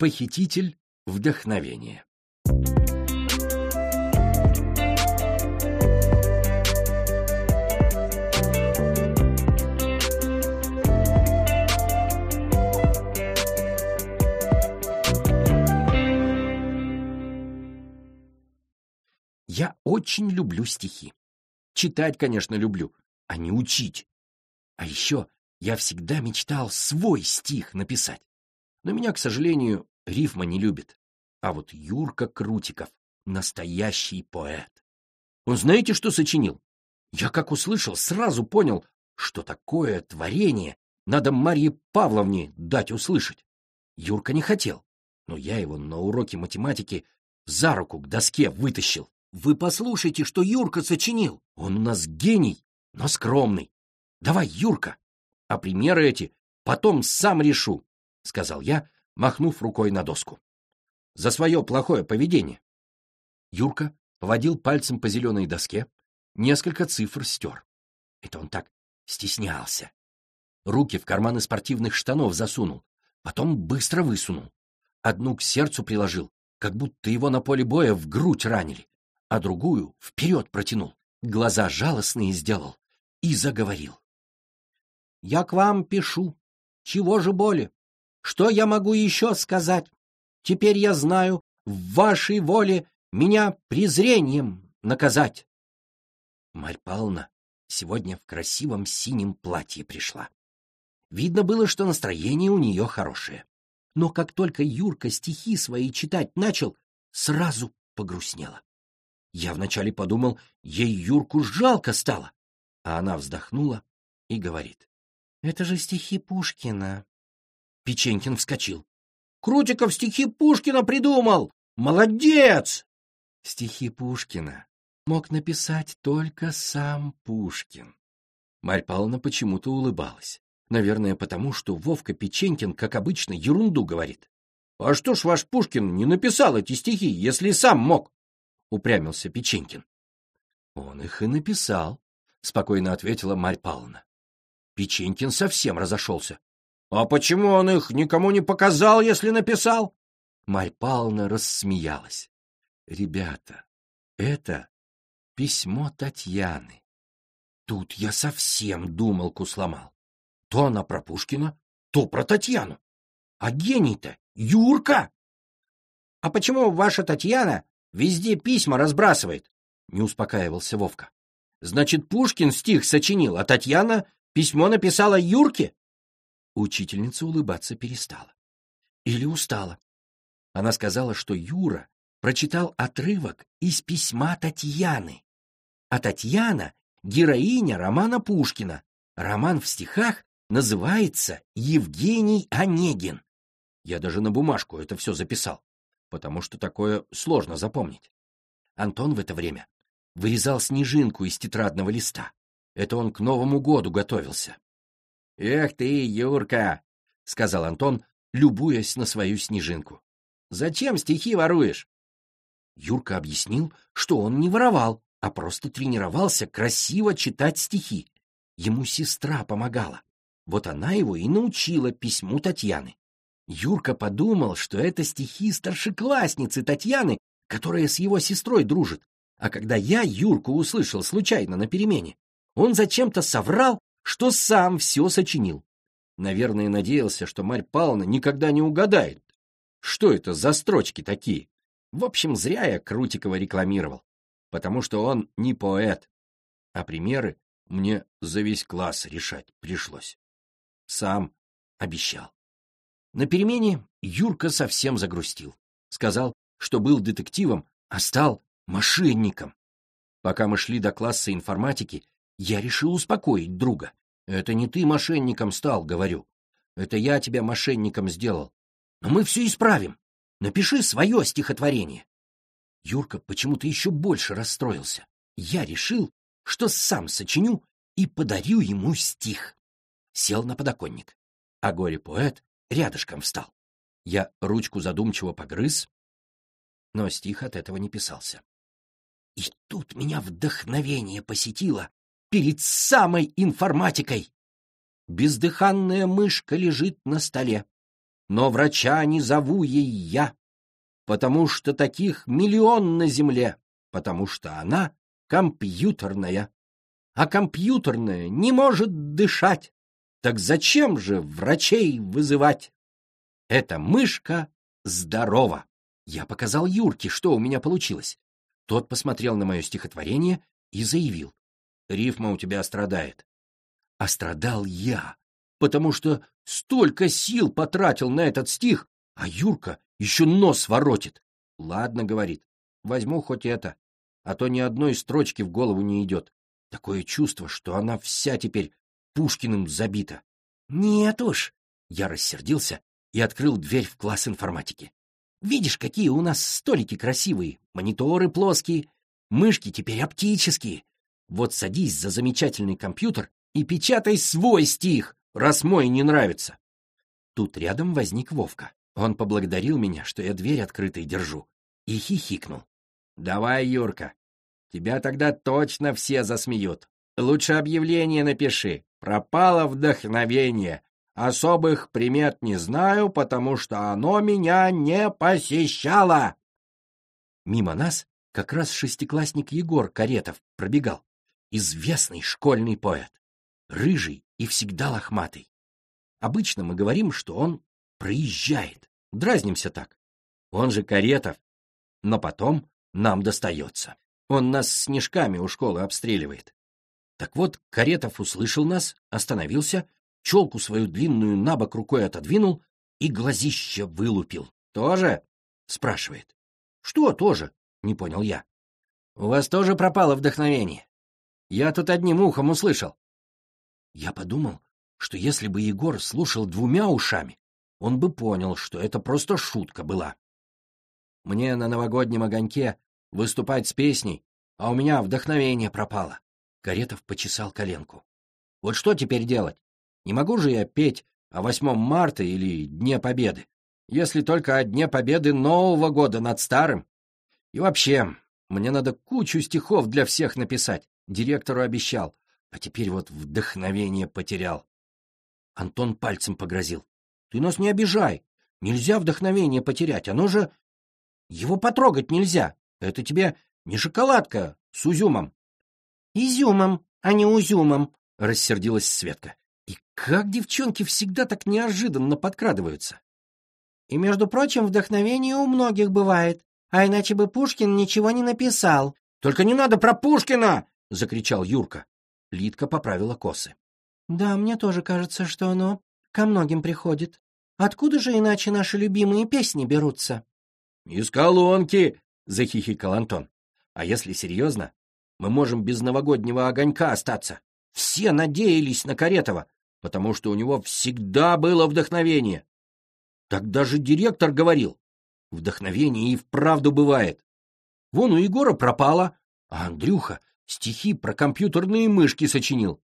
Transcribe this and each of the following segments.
Похититель вдохновения. Я очень люблю стихи. Читать, конечно, люблю, а не учить. А еще я всегда мечтал свой стих написать. Но меня, к сожалению, рифма не любит. А вот Юрка Крутиков — настоящий поэт. Он знаете, что сочинил? Я как услышал, сразу понял, что такое творение надо Марье Павловне дать услышать. Юрка не хотел, но я его на уроке математики за руку к доске вытащил. Вы послушайте, что Юрка сочинил. Он у нас гений, но скромный. Давай, Юрка. А примеры эти потом сам решу, — сказал я, махнув рукой на доску. За свое плохое поведение. Юрка поводил пальцем по зеленой доске, несколько цифр стер. Это он так стеснялся. Руки в карманы спортивных штанов засунул, потом быстро высунул. Одну к сердцу приложил, как будто его на поле боя в грудь ранили, а другую вперед протянул, глаза жалостные сделал и заговорил. Я к вам пишу. Чего же боли? Что я могу еще сказать? Теперь я знаю, в вашей воле меня презрением наказать. Марь Павловна сегодня в красивом синем платье пришла. Видно было, что настроение у нее хорошее. Но как только Юрка стихи свои читать начал, сразу погрустнела. Я вначале подумал, ей Юрку жалко стало, а она вздохнула и говорит. Это же стихи Пушкина. Печенькин вскочил. Крутиков стихи Пушкина придумал! Молодец! Стихи Пушкина мог написать только сам Пушкин. Марь Павловна почему-то улыбалась. Наверное, потому что Вовка Печенькин, как обычно, ерунду говорит. — А что ж ваш Пушкин не написал эти стихи, если сам мог? — упрямился Печенькин. — Он их и написал, — спокойно ответила Марь Павловна. Печенькин совсем разошелся. — А почему он их никому не показал, если написал? Марь Павловна рассмеялась. — Ребята, это письмо Татьяны. Тут я совсем думалку сломал. То она про Пушкина, то про Татьяну. А гений-то Юрка! — А почему ваша Татьяна везде письма разбрасывает? — не успокаивался Вовка. — Значит, Пушкин стих сочинил, а Татьяна Письмо написала Юрке? Учительница улыбаться перестала. Или устала. Она сказала, что Юра прочитал отрывок из письма Татьяны. А Татьяна — героиня романа Пушкина. Роман в стихах называется «Евгений Онегин». Я даже на бумажку это все записал, потому что такое сложно запомнить. Антон в это время вырезал снежинку из тетрадного листа. Это он к Новому году готовился. — Эх ты, Юрка! — сказал Антон, любуясь на свою снежинку. — Зачем стихи воруешь? Юрка объяснил, что он не воровал, а просто тренировался красиво читать стихи. Ему сестра помогала. Вот она его и научила письму Татьяны. Юрка подумал, что это стихи старшеклассницы Татьяны, которая с его сестрой дружит. А когда я Юрку услышал случайно на перемене, он зачем-то соврал, что сам все сочинил. Наверное, надеялся, что Марь Павловна никогда не угадает. Что это за строчки такие? В общем, зря я Крутикова рекламировал, потому что он не поэт, а примеры мне за весь класс решать пришлось. Сам обещал. На перемене Юрка совсем загрустил. Сказал, что был детективом, а стал мошенником. Пока мы шли до класса информатики, я решил успокоить друга. Это не ты мошенником стал, говорю. Это я тебя мошенником сделал. Но мы все исправим. Напиши свое стихотворение. Юрка почему-то еще больше расстроился. Я решил, что сам сочиню и подарю ему стих. Сел на подоконник, а горе-поэт рядышком встал. Я ручку задумчиво погрыз, но стих от этого не писался. И тут меня вдохновение посетило, перед самой информатикой. Бездыханная мышка лежит на столе. но врача не зову ей я, потому что таких миллион на земле, потому что она компьютерная, а компьютерная не может дышать. Так зачем же врачей вызывать? Эта мышка здорова. Я показал Юрке, что у меня получилось. Тот посмотрел на мое стихотворение и заявил. Рифма у тебя страдает. А страдал я, потому что столько сил потратил на этот стих, а Юрка еще нос воротит. Ладно, говорит, возьму хоть это, а то ни одной строчки в голову не идет. Такое чувство, что она вся теперь Пушкиным забита. Нет уж. Я рассердился и открыл дверь в класс информатики. Видишь, какие у нас столики красивые, мониторы плоские, мышки теперь оптические. Вот садись за замечательный компьютер и печатай свой стих, раз мой не нравится. Тут рядом возник Вовка. Он поблагодарил меня, что я дверь открытой держу, и хихикнул. «Давай, Юрка, тебя тогда точно все засмеют. Лучше объявление напиши. Пропало вдохновение. Особых примет не знаю, потому что оно меня не посещало. Мимо нас как раз шестиклассник Егор Каретов пробегал. Известный школьный поэт. Рыжий и всегда лохматый. Обычно мы говорим, что он проезжает. Дразнимся так. Он же Каретов. Но потом нам достается. Он нас снежками у школы обстреливает. Так вот, Каретов услышал нас, остановился, челку свою длинную на бок рукой отодвинул и глазище вылупил. «Тоже?» — спрашивает. «Что тоже?» — не понял я. «У вас тоже пропало вдохновение? Я тут одним ухом услышал». Я подумал, что если бы Егор слушал двумя ушами, он бы понял, что это просто шутка была. Мне на новогоднем огоньке выступать с песней, а у меня вдохновение пропало. Каретов почесал коленку. Вот что теперь делать? Не могу же я петь о 8 марта или Дне Победы, если только о Дне Победы Нового года над Старым. И вообще, мне надо кучу стихов для всех написать, директору обещал, а теперь вот вдохновение потерял. Антон пальцем погрозил. Ты нас не обижай. Нельзя вдохновение потерять, оно же... Его потрогать нельзя. Это тебе не шоколадка с узюмом. — Изюмом, а не узюмом, — рассердилась Светка. И как девчонки всегда так неожиданно подкрадываются? И, между прочим, вдохновение у многих бывает, а иначе бы Пушкин ничего не написал. — Только не надо про Пушкина! — закричал Юрка. Лидка поправила косы. — Да, мне тоже кажется, что оно ко многим приходит. Откуда же иначе наши любимые песни берутся? — Из колонки! — захихикал Антон. — А если серьезно, мы можем без новогоднего огонька остаться. Все надеялись на Каретова, потому что у него всегда было вдохновение. Так даже директор говорил, вдохновение и вправду бывает. Вон у Егора пропало, а Андрюха стихи про компьютерные мышки сочинил.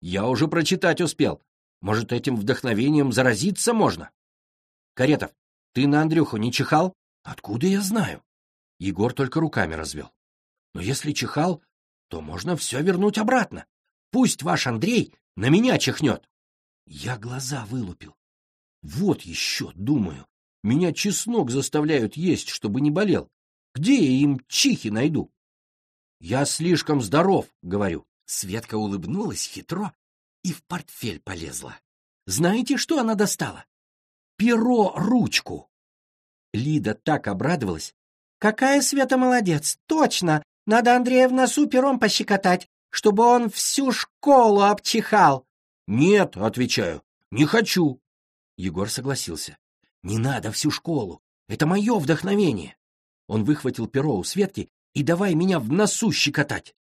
Я уже прочитать успел. Может, этим вдохновением заразиться можно? Каретов, ты на Андрюху не чихал? Откуда я знаю? Егор только руками развел. Но если чихал, то можно все вернуть обратно. Пусть ваш Андрей на меня чихнет. Я глаза вылупил. Вот еще, думаю, меня чеснок заставляют есть, чтобы не болел. Где я им чихи найду? Я слишком здоров, говорю. Светка улыбнулась хитро и в портфель полезла. Знаете, что она достала? Перо-ручку. Лида так обрадовалась. Какая Света молодец, точно! Надо Андрея в носу пером пощекотать, чтобы он всю школу обчихал. «Нет», — отвечаю, — «не хочу». Егор согласился. «Не надо всю школу. Это мое вдохновение». Он выхватил перо у Светки и давай меня в носу щекотать.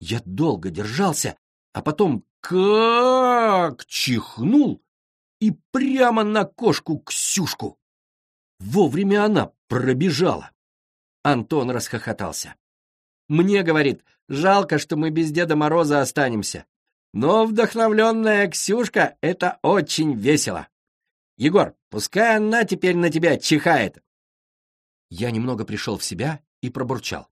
Я долго держался, а потом как чихнул и прямо на кошку Ксюшку. Вовремя она пробежала. Антон расхохотался. «Мне, — говорит, — жалко, что мы без Деда Мороза останемся. Но вдохновленная Ксюшка — это очень весело. Егор, пускай она теперь на тебя чихает. Я немного пришел в себя и пробурчал.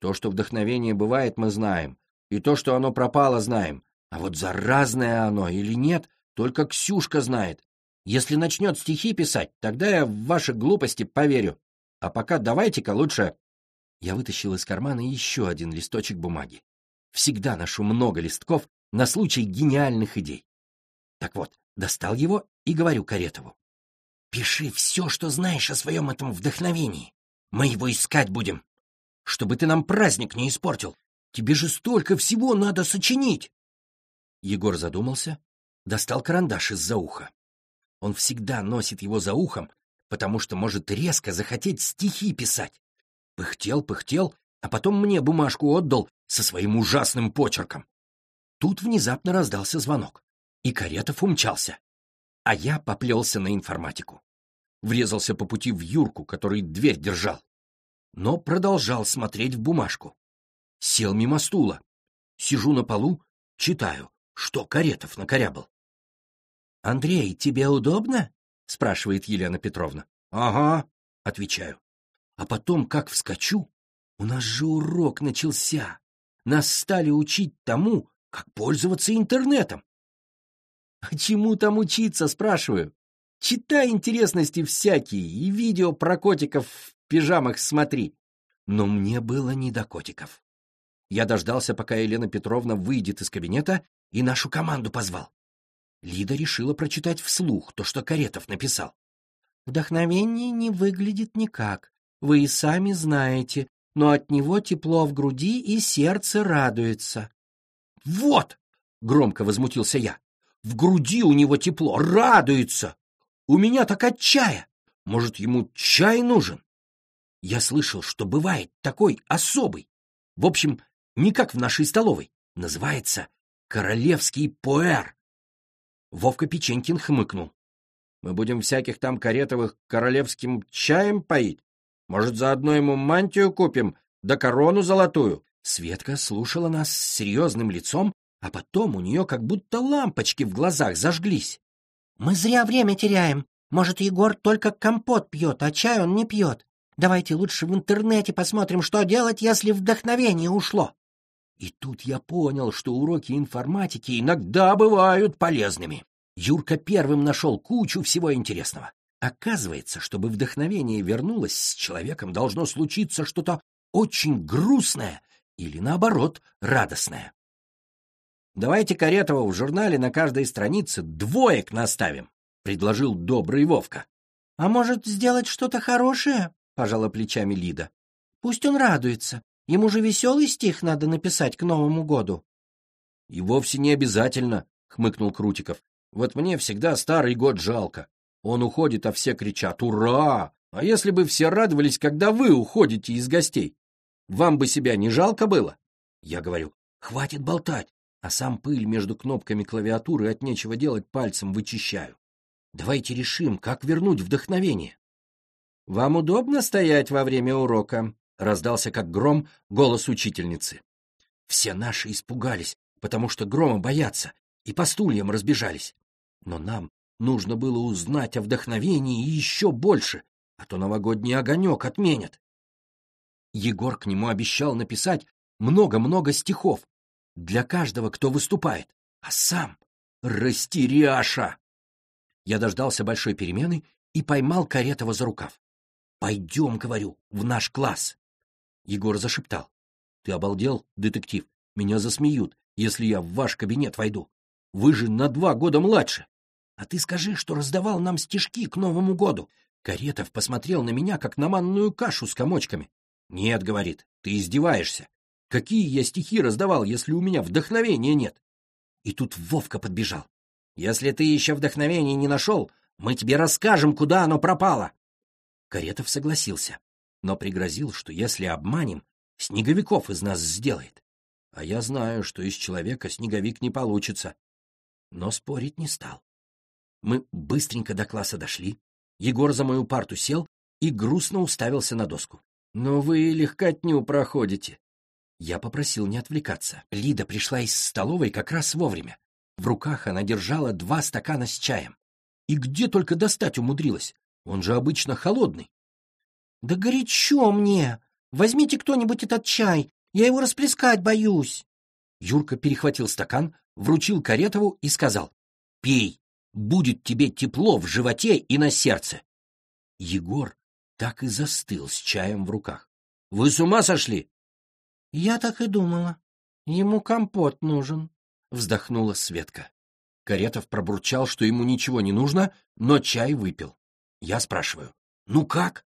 То, что вдохновение бывает, мы знаем. И то, что оно пропало, знаем. А вот заразное оно или нет, только Ксюшка знает. Если начнет стихи писать, тогда я в ваши глупости поверю. А пока давайте-ка лучше...» Я вытащил из кармана еще один листочек бумаги. Всегда ношу много листков на случай гениальных идей. Так вот, достал его и говорю Каретову. «Пиши все, что знаешь о своем этом вдохновении. Мы его искать будем. Чтобы ты нам праздник не испортил. Тебе же столько всего надо сочинить!» Егор задумался, достал карандаш из-за уха. Он всегда носит его за ухом, потому что может резко захотеть стихи писать. Пыхтел, пыхтел, а потом мне бумажку отдал со своим ужасным почерком. Тут внезапно раздался звонок, и Каретов умчался, а я поплелся на информатику. Врезался по пути в Юрку, который дверь держал, но продолжал смотреть в бумажку. Сел мимо стула. Сижу на полу, читаю, что Каретов накорябал. — Андрей, тебе удобно? — спрашивает Елена Петровна. — Ага, — отвечаю. А потом, как вскочу, у нас же урок начался. Нас стали учить тому, как пользоваться интернетом. А чему там учиться, спрашиваю? Читай интересности всякие и видео про котиков пижамах смотри. Но мне было не до котиков. Я дождался, пока Елена Петровна выйдет из кабинета и нашу команду позвал. Лида решила прочитать вслух то, что Каретов написал. «Вдохновение не выглядит никак. Вы и сами знаете, но от него тепло в груди и сердце радуется». «Вот!» — громко возмутился я. «В груди у него тепло, радуется! У меня так от чая! Может, ему чай нужен?» Я слышал, что бывает такой особый. В общем, не как в нашей столовой. Называется королевский пуэр. Вовка Печенькин хмыкнул. Мы будем всяких там каретовых королевским чаем поить? Может, заодно ему мантию купим, да корону золотую? Светка слушала нас с серьезным лицом, а потом у нее как будто лампочки в глазах зажглись. «Мы зря время теряем. Может, Егор только компот пьет, а чай он не пьет. Давайте лучше в интернете посмотрим, что делать, если вдохновение ушло». И тут я понял, что уроки информатики иногда бывают полезными. Юрка первым нашел кучу всего интересного. Оказывается, чтобы вдохновение вернулось, с человеком должно случиться что-то очень грустное или, наоборот, радостное. «Давайте Каретова в журнале на каждой странице двоек наставим», — предложил добрый Вовка. «А может, сделать что-то хорошее?» — пожала плечами Лида. «Пусть он радуется. Ему же веселый стих надо написать к Новому году. — И вовсе не обязательно, — хмыкнул Крутиков. — Вот мне всегда старый год жалко. Он уходит, а все кричат «Ура!» А если бы все радовались, когда вы уходите из гостей? Вам бы себя не жалко было? Я говорю, хватит болтать, а сам пыль между кнопками клавиатуры от нечего делать пальцем вычищаю. Давайте решим, как вернуть вдохновение. Вам удобно стоять во время урока? раздался как гром голос учительницы. Все наши испугались, потому что грома боятся, и по стульям разбежались. Но нам нужно было узнать о вдохновении еще больше, а то новогодний огонек отменят. Егор к нему обещал написать много-много стихов для каждого, кто выступает, а сам растеряша. Я дождался большой перемены и поймал Каретова за рукав. «Пойдем, — говорю, — в наш класс. Егор зашептал. «Ты обалдел, детектив? Меня засмеют, если я в ваш кабинет войду. Вы же на два года младше. А ты скажи, что раздавал нам стишки к Новому году». Каретов посмотрел на меня, как на манную кашу с комочками. «Нет, — говорит, — ты издеваешься. Какие я стихи раздавал, если у меня вдохновения нет?» И тут Вовка подбежал. «Если ты еще вдохновения не нашел, мы тебе расскажем, куда оно пропало!» Каретов согласился но пригрозил, что если обманем, снеговиков из нас сделает. А я знаю, что из человека снеговик не получится. Но спорить не стал. Мы быстренько до класса дошли. Егор за мою парту сел и грустно уставился на доску. «Но вы легкотню проходите». Я попросил не отвлекаться. Лида пришла из столовой как раз вовремя. В руках она держала два стакана с чаем. И где только достать умудрилась? Он же обычно холодный. «Да горячо мне! Возьмите кто-нибудь этот чай, я его расплескать боюсь!» Юрка перехватил стакан, вручил Каретову и сказал «Пей, будет тебе тепло в животе и на сердце. Егор так и застыл с чаем в руках. — Вы с ума сошли? — Я так и думала. Ему компот нужен, — вздохнула Светка. Каретов пробурчал, что ему ничего не нужно, но чай выпил. Я спрашиваю, ну как?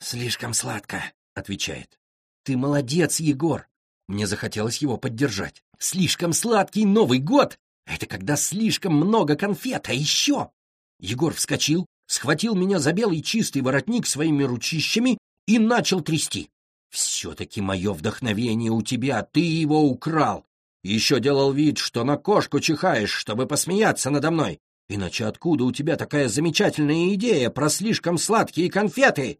«Слишком сладко», — отвечает. «Ты молодец, Егор!» Мне захотелось его поддержать. «Слишком сладкий Новый год! Это когда слишком много конфет, а еще...» Егор вскочил, схватил меня за белый чистый воротник своими ручищами и начал трясти. «Все-таки мое вдохновение у тебя, ты его украл. Еще делал вид, что на кошку чихаешь, чтобы посмеяться надо мной. Иначе откуда у тебя такая замечательная идея про слишком сладкие конфеты?»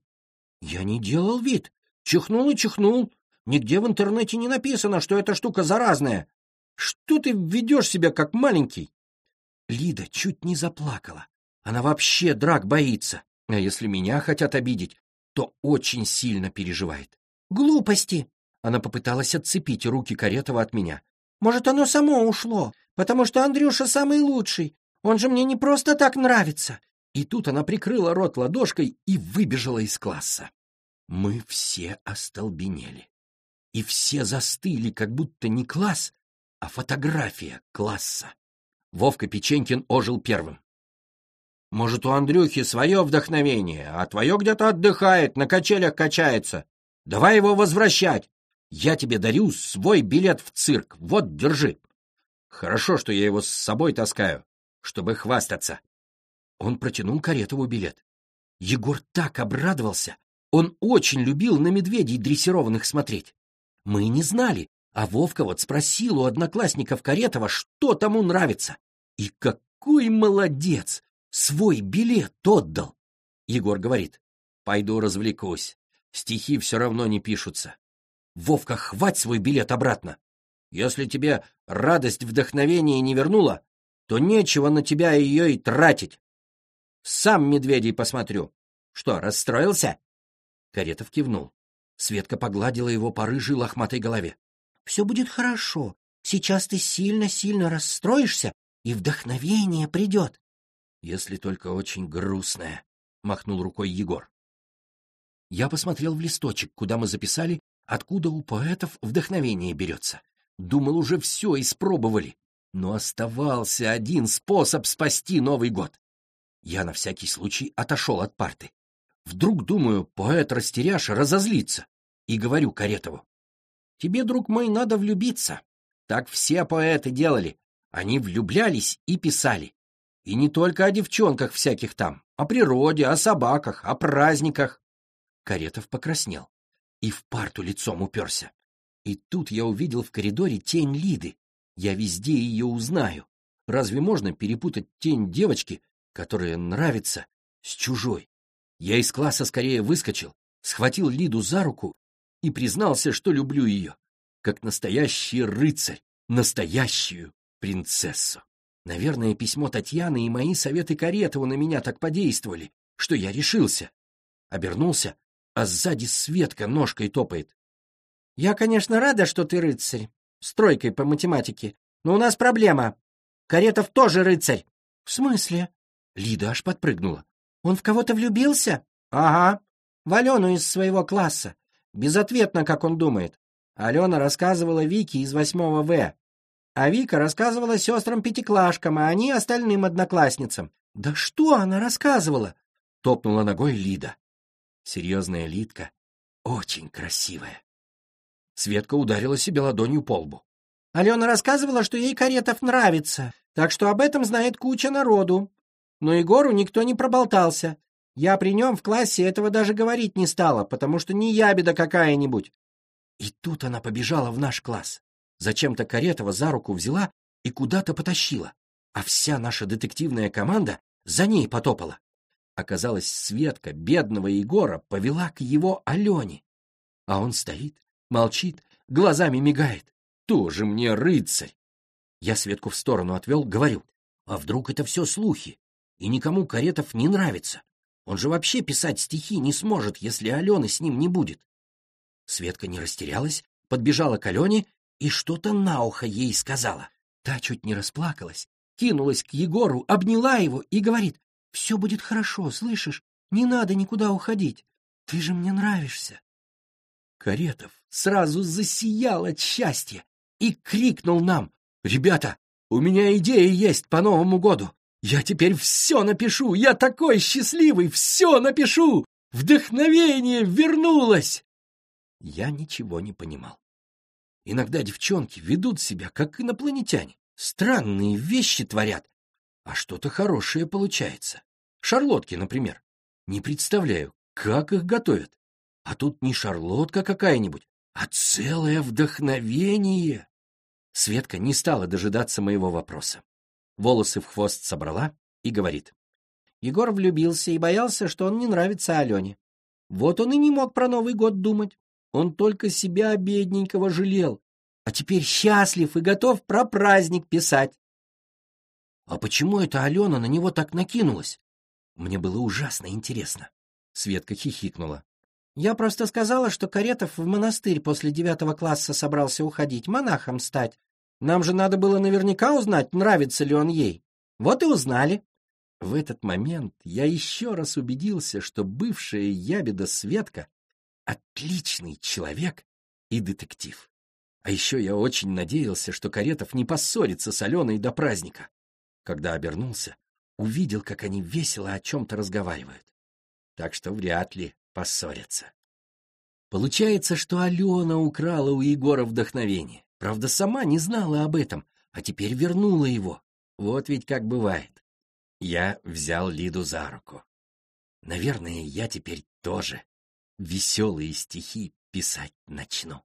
«Я не делал вид. Чихнул и чихнул. Нигде в интернете не написано, что эта штука заразная. Что ты ведешь себя как маленький?» Лида чуть не заплакала. Она вообще драк боится. А если меня хотят обидеть, то очень сильно переживает. «Глупости!» Она попыталась отцепить руки Каретова от меня. «Может, оно само ушло, потому что Андрюша самый лучший. Он же мне не просто так нравится!» И тут она прикрыла рот ладошкой и выбежала из класса. Мы все остолбенели. И все застыли, как будто не класс, а фотография класса. Вовка Печенькин ожил первым. Может, у Андрюхи свое вдохновение, а твое где-то отдыхает, на качелях качается. Давай его возвращать. Я тебе дарю свой билет в цирк. Вот, держи. Хорошо, что я его с собой таскаю, чтобы хвастаться. Он протянул Каретову билет. Егор так обрадовался. Он очень любил на медведей дрессированных смотреть. Мы не знали, а Вовка вот спросил у одноклассников Каретова, что тому нравится. И какой молодец! Свой билет отдал. Егор говорит, пойду развлекусь. Стихи все равно не пишутся. Вовка, хвать свой билет обратно. Если тебе радость вдохновения не вернула, то нечего на тебя ее и тратить. Сам медведей посмотрю. Что, расстроился? Каретов кивнул. Светка погладила его по рыжей лохматой голове. — Все будет хорошо. Сейчас ты сильно-сильно расстроишься, и вдохновение придет если только очень грустная, — махнул рукой Егор. Я посмотрел в листочек, куда мы записали, откуда у поэтов вдохновение берется. Думал, уже все испробовали, но оставался один способ спасти Новый год. Я на всякий случай отошел от парты. Вдруг, думаю, поэт-растеряш разозлится, и говорю Каретову. Тебе, друг мой, надо влюбиться. Так все поэты делали. Они влюблялись и писали. И не только о девчонках всяких там, о природе, о собаках, о праздниках. Каретов покраснел и в парту лицом уперся. И тут я увидел в коридоре тень Лиды. Я везде ее узнаю. Разве можно перепутать тень девочки, которая нравится, с чужой? Я из класса скорее выскочил, схватил Лиду за руку и признался, что люблю ее, как настоящий рыцарь, настоящую принцессу. Наверное, письмо Татьяны и мои советы Каретову на меня так подействовали, что я решился. Обернулся, а сзади Светка ножкой топает. — Я, конечно, рада, что ты рыцарь, с тройкой по математике, но у нас проблема. Каретов тоже рыцарь. — В смысле? Лида аж подпрыгнула. — Он в кого-то влюбился? — Ага. В Алену из своего класса. Безответно, как он думает. Алена рассказывала Вике из восьмого В. А Вика рассказывала сестрам-пятиклашкам, а они остальным одноклассницам. «Да что она рассказывала?» — топнула ногой Лида. Серьезная Лидка, очень красивая. Светка ударила себе ладонью по лбу. Алена рассказывала, что ей Каретов нравится, так что об этом знает куча народу. Но Егору никто не проболтался. Я при нем в классе этого даже говорить не стала, потому что не ябеда какая-нибудь. И тут она побежала в наш класс. Зачем-то Каретова за руку взяла и куда-то потащила, а вся наша детективная команда за ней потопала. Оказалось, Светка бедного Егора повела к его Алене. А он стоит, молчит, глазами мигает. Тоже мне рыцарь. Я Светку в сторону отвел, говорю, а вдруг это все слухи, и никому Каретов не нравится? Он же вообще писать стихи не сможет, если Алены с ним не будет. Светка не растерялась, подбежала к Алене и что-то на ухо ей сказала. Та чуть не расплакалась, кинулась к Егору, обняла его и говорит, «Все будет хорошо, слышишь? Не надо никуда уходить. Ты же мне нравишься». Каретов сразу засиял от счастья и крикнул нам, «Ребята, у меня идея есть по Новому году. Я теперь все напишу, я такой счастливый, все напишу! Вдохновение вернулось!» Я ничего не понимал. Иногда девчонки ведут себя, как инопланетяне. Странные вещи творят, а что-то хорошее получается. Шарлотки, например. Не представляю, как их готовят. А тут не шарлотка какая-нибудь, а целое вдохновение. Светка не стала дожидаться моего вопроса. Волосы в хвост собрала и говорит. Егор влюбился и боялся, что он не нравится Алене. Вот он и не мог про Новый год думать. Он только себя бедненького жалел, а теперь счастлив и готов про праздник писать. А почему это Алена на него так накинулась? Мне было ужасно интересно. Светка хихикнула. Я просто сказала, что Каретов в монастырь после девятого класса собрался уходить, монахом стать. Нам же надо было наверняка узнать, нравится ли он ей. Вот и узнали. В этот момент я еще раз убедился, что бывшая ябеда Светка — отличный человек и детектив. А еще я очень надеялся, что Каретов не поссорится с Аленой до праздника. Когда обернулся, увидел, как они весело о чем-то разговаривают. Так что вряд ли поссорятся. Получается, что Алена украла у Егора вдохновение. Правда, сама не знала об этом, а теперь вернула его. Вот ведь как бывает. Я взял Лиду за руку. Наверное, я теперь тоже веселые стихи писать начну.